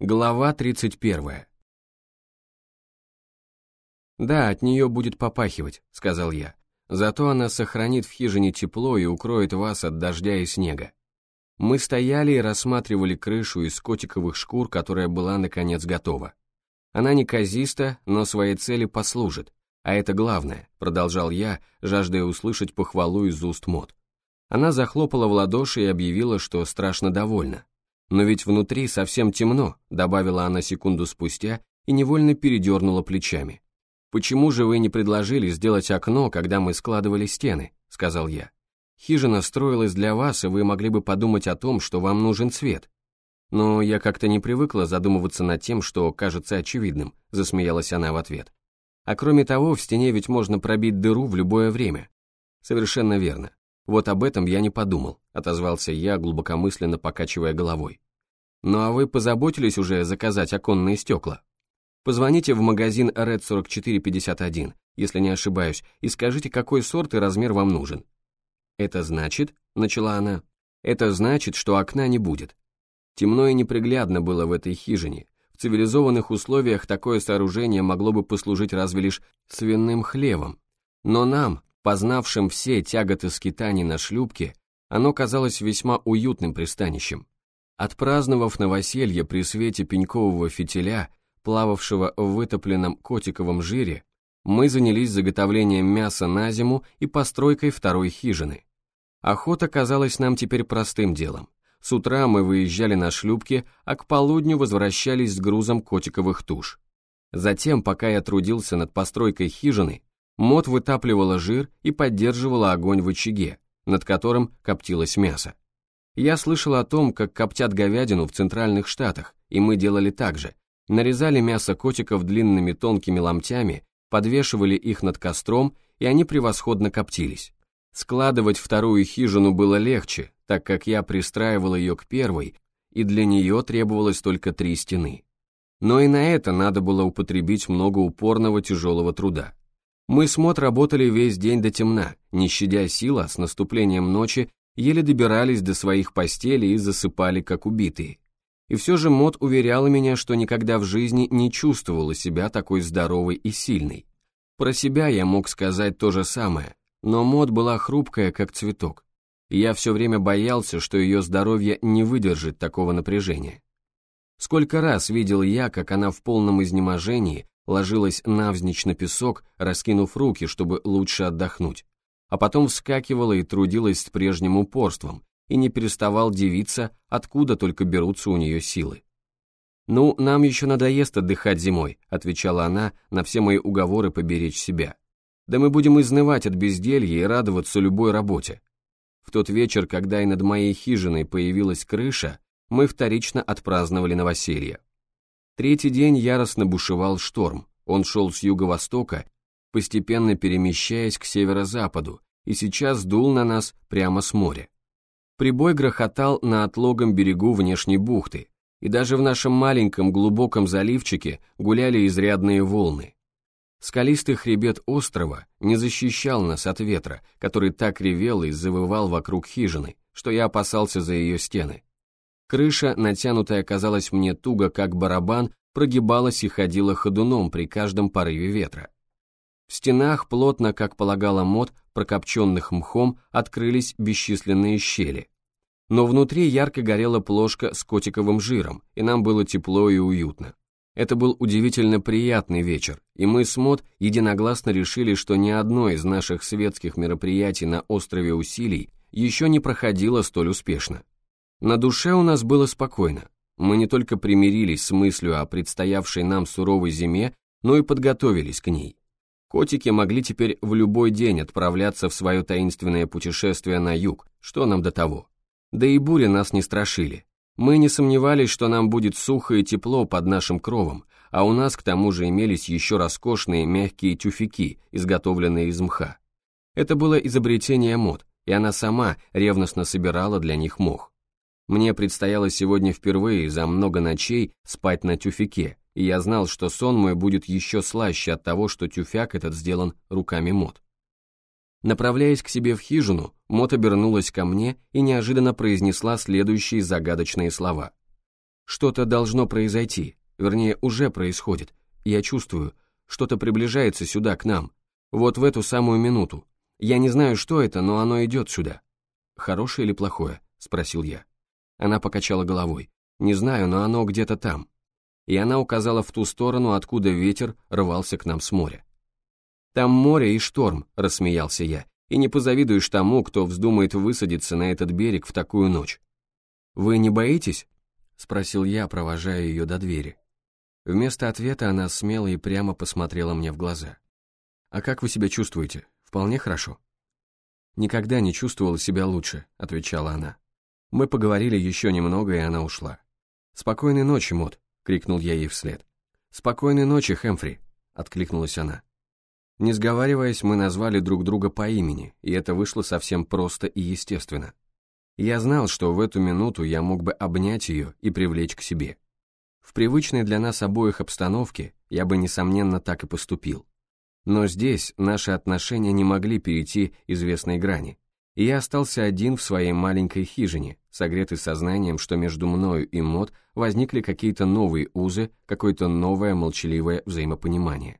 Глава 31. «Да, от нее будет попахивать», — сказал я. «Зато она сохранит в хижине тепло и укроет вас от дождя и снега». Мы стояли и рассматривали крышу из котиковых шкур, которая была, наконец, готова. Она неказиста, но своей цели послужит. А это главное, продолжал я, жаждая услышать похвалу из уст мод. Она захлопала в ладоши и объявила, что страшно довольна. «Но ведь внутри совсем темно», добавила она секунду спустя и невольно передернула плечами. «Почему же вы не предложили сделать окно, когда мы складывали стены?» сказал я. «Хижина строилась для вас, и вы могли бы подумать о том, что вам нужен свет». «Но я как-то не привыкла задумываться над тем, что кажется очевидным», засмеялась она в ответ. «А кроме того, в стене ведь можно пробить дыру в любое время». «Совершенно верно. «Вот об этом я не подумал», — отозвался я, глубокомысленно покачивая головой. «Ну а вы позаботились уже заказать оконные стекла? Позвоните в магазин Red 4451, если не ошибаюсь, и скажите, какой сорт и размер вам нужен». «Это значит», — начала она, — «это значит, что окна не будет». Темно и неприглядно было в этой хижине. В цивилизованных условиях такое сооружение могло бы послужить разве лишь свиным хлевом. Но нам, познавшим все тяготы скитаний на шлюпке, оно казалось весьма уютным пристанищем. Отпраздновав новоселье при свете пенькового фитиля, плававшего в вытопленном котиковом жире, мы занялись заготовлением мяса на зиму и постройкой второй хижины. Охота казалась нам теперь простым делом. С утра мы выезжали на шлюпке, а к полудню возвращались с грузом котиковых туш. Затем, пока я трудился над постройкой хижины, Мот вытапливала жир и поддерживала огонь в очаге, над которым коптилось мясо. Я слышал о том, как коптят говядину в центральных штатах, и мы делали так же. Нарезали мясо котиков длинными тонкими ломтями, подвешивали их над костром, и они превосходно коптились. Складывать вторую хижину было легче, так как я пристраивал ее к первой, и для нее требовалось только три стены. Но и на это надо было употребить много упорного тяжелого труда. Мы с Мот работали весь день до темна, не щадя сила, с наступлением ночи еле добирались до своих постелей и засыпали как убитые. И все же Мот уверяла меня, что никогда в жизни не чувствовала себя такой здоровой и сильной. Про себя я мог сказать то же самое, но Мот была хрупкая, как цветок. Я все время боялся, что ее здоровье не выдержит такого напряжения. Сколько раз видел я, как она в полном изнеможении ложилась навзничь на песок, раскинув руки, чтобы лучше отдохнуть, а потом вскакивала и трудилась с прежним упорством, и не переставал дивиться, откуда только берутся у нее силы. «Ну, нам еще надоест отдыхать зимой», — отвечала она на все мои уговоры поберечь себя. «Да мы будем изнывать от безделья и радоваться любой работе». В тот вечер, когда и над моей хижиной появилась крыша, мы вторично отпраздновали новоселье. Третий день яростно бушевал шторм. Он шел с юго-востока, постепенно перемещаясь к северо-западу, и сейчас дул на нас прямо с моря. Прибой грохотал на отлогом берегу внешней бухты, и даже в нашем маленьком глубоком заливчике гуляли изрядные волны. Скалистый хребет острова не защищал нас от ветра, который так ревел и завывал вокруг хижины, что я опасался за ее стены. Крыша, натянутая казалась мне туго, как барабан, прогибалась и ходила ходуном при каждом порыве ветра. В стенах, плотно, как полагала мод, прокопченных мхом, открылись бесчисленные щели. Но внутри ярко горела плошка с котиковым жиром, и нам было тепло и уютно. Это был удивительно приятный вечер, и мы с Мод единогласно решили, что ни одно из наших светских мероприятий на острове Усилий еще не проходило столь успешно. На душе у нас было спокойно. Мы не только примирились с мыслью о предстоявшей нам суровой зиме, но и подготовились к ней. Котики могли теперь в любой день отправляться в свое таинственное путешествие на юг, что нам до того. Да и бури нас не страшили. Мы не сомневались, что нам будет сухо и тепло под нашим кровом, а у нас к тому же имелись еще роскошные мягкие тюфяки, изготовленные из мха. Это было изобретение мод, и она сама ревностно собирала для них мох. Мне предстояло сегодня впервые за много ночей спать на тюфяке, и я знал, что сон мой будет еще слаще от того, что тюфяк этот сделан руками Мот. Направляясь к себе в хижину, Мот обернулась ко мне и неожиданно произнесла следующие загадочные слова. Что-то должно произойти, вернее, уже происходит. Я чувствую, что-то приближается сюда, к нам. Вот в эту самую минуту. Я не знаю, что это, но оно идет сюда. Хорошее или плохое? Спросил я. Она покачала головой. Не знаю, но оно где-то там. И она указала в ту сторону, откуда ветер рвался к нам с моря. «Там море и шторм», — рассмеялся я, «и не позавидуешь тому, кто вздумает высадиться на этот берег в такую ночь». «Вы не боитесь?» — спросил я, провожая ее до двери. Вместо ответа она смело и прямо посмотрела мне в глаза. «А как вы себя чувствуете? Вполне хорошо?» «Никогда не чувствовала себя лучше», — отвечала она. Мы поговорили еще немного, и она ушла. «Спокойной ночи, Мот», — крикнул я ей вслед. «Спокойной ночи, Хэмфри», — откликнулась она. Не сговариваясь, мы назвали друг друга по имени, и это вышло совсем просто и естественно. Я знал, что в эту минуту я мог бы обнять ее и привлечь к себе. В привычной для нас обоих обстановке я бы, несомненно, так и поступил. Но здесь наши отношения не могли перейти известной грани, и я остался один в своей маленькой хижине, согретый сознанием, что между мною и Мод возникли какие-то новые узы, какое-то новое молчаливое взаимопонимание.